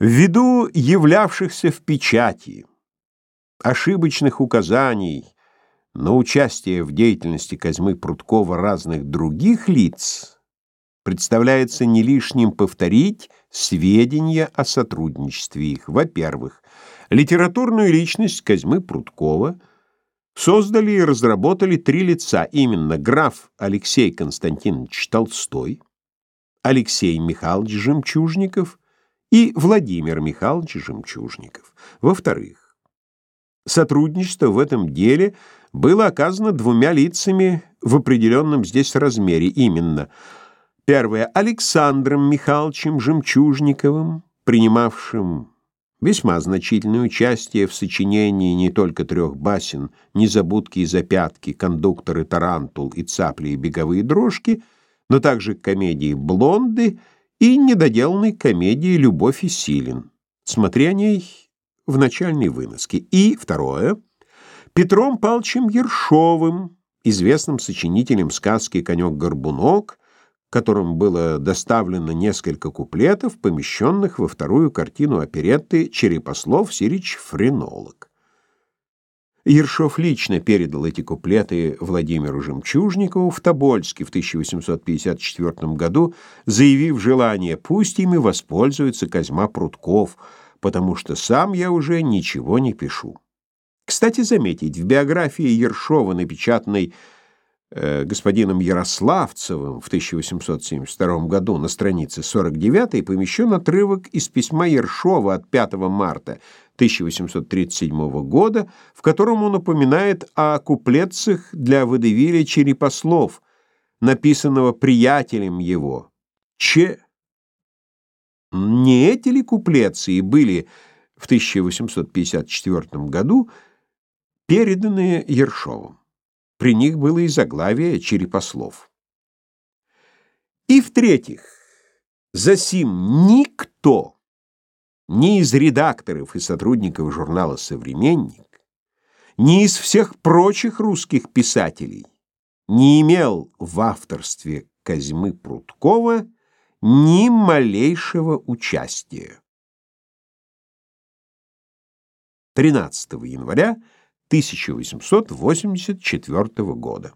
Ввиду являвшихся в печати ошибочных указаний на участие в деятельности Козьмы Прудкова разных других лиц, представляется не лишним повторить сведения о сотрудничестве их. Во-первых, литературную личность Козьмы Прудкова создали и разработали три лица, именно граф Алексей Константинович Толстой, Алексей Михайлович Жемчужников и Владимир Михайлович Жемчужников. Во-вторых, сотрудничество в этом деле было оказано двумя лицами в определенном здесь размере, именно первое Александром Михайловичем Жемчужниковым, принимавшим весьма значительное участие в сочинении не только трех басен «Незабудки и запятки», «Кондуктор и тарантул» и «Цапли и беговые дрожки», но также комедии «Блонды» и недоделанной комедии «Любовь и Силин». Смотри о ней в начальной выноске. И второе Петром Палчем Ершовым, известным сочинителем сказки «Конек-горбунок», которым было доставлено несколько куплетов, помещенных во вторую картину оперетты «Черепослов Сирич Френолог». Ершов лично передал эти куплеты Владимиру Жемчужникову в Тобольске в 1854 году, заявив желание, пусть ими воспользуется Козьма Прутков, потому что сам я уже ничего не пишу. Кстати, заметить, в биографии Ершова, напечатанной господином Ярославцевым в 1872 году на странице 49 помещен отрывок из письма Ершова от 5 марта 1837 года, в котором он упоминает о куплетцах для водевиля «Черепослов», написанного приятелем его, Че. Не эти ли куплетцы и были в 1854 году переданы Ершовым? При них было и заглавие «Черепослов». И в-третьих, засим никто ни из редакторов и сотрудников журнала «Современник», ни из всех прочих русских писателей не имел в авторстве Козьмы Прудкова ни малейшего участия. 13 января 1884 года.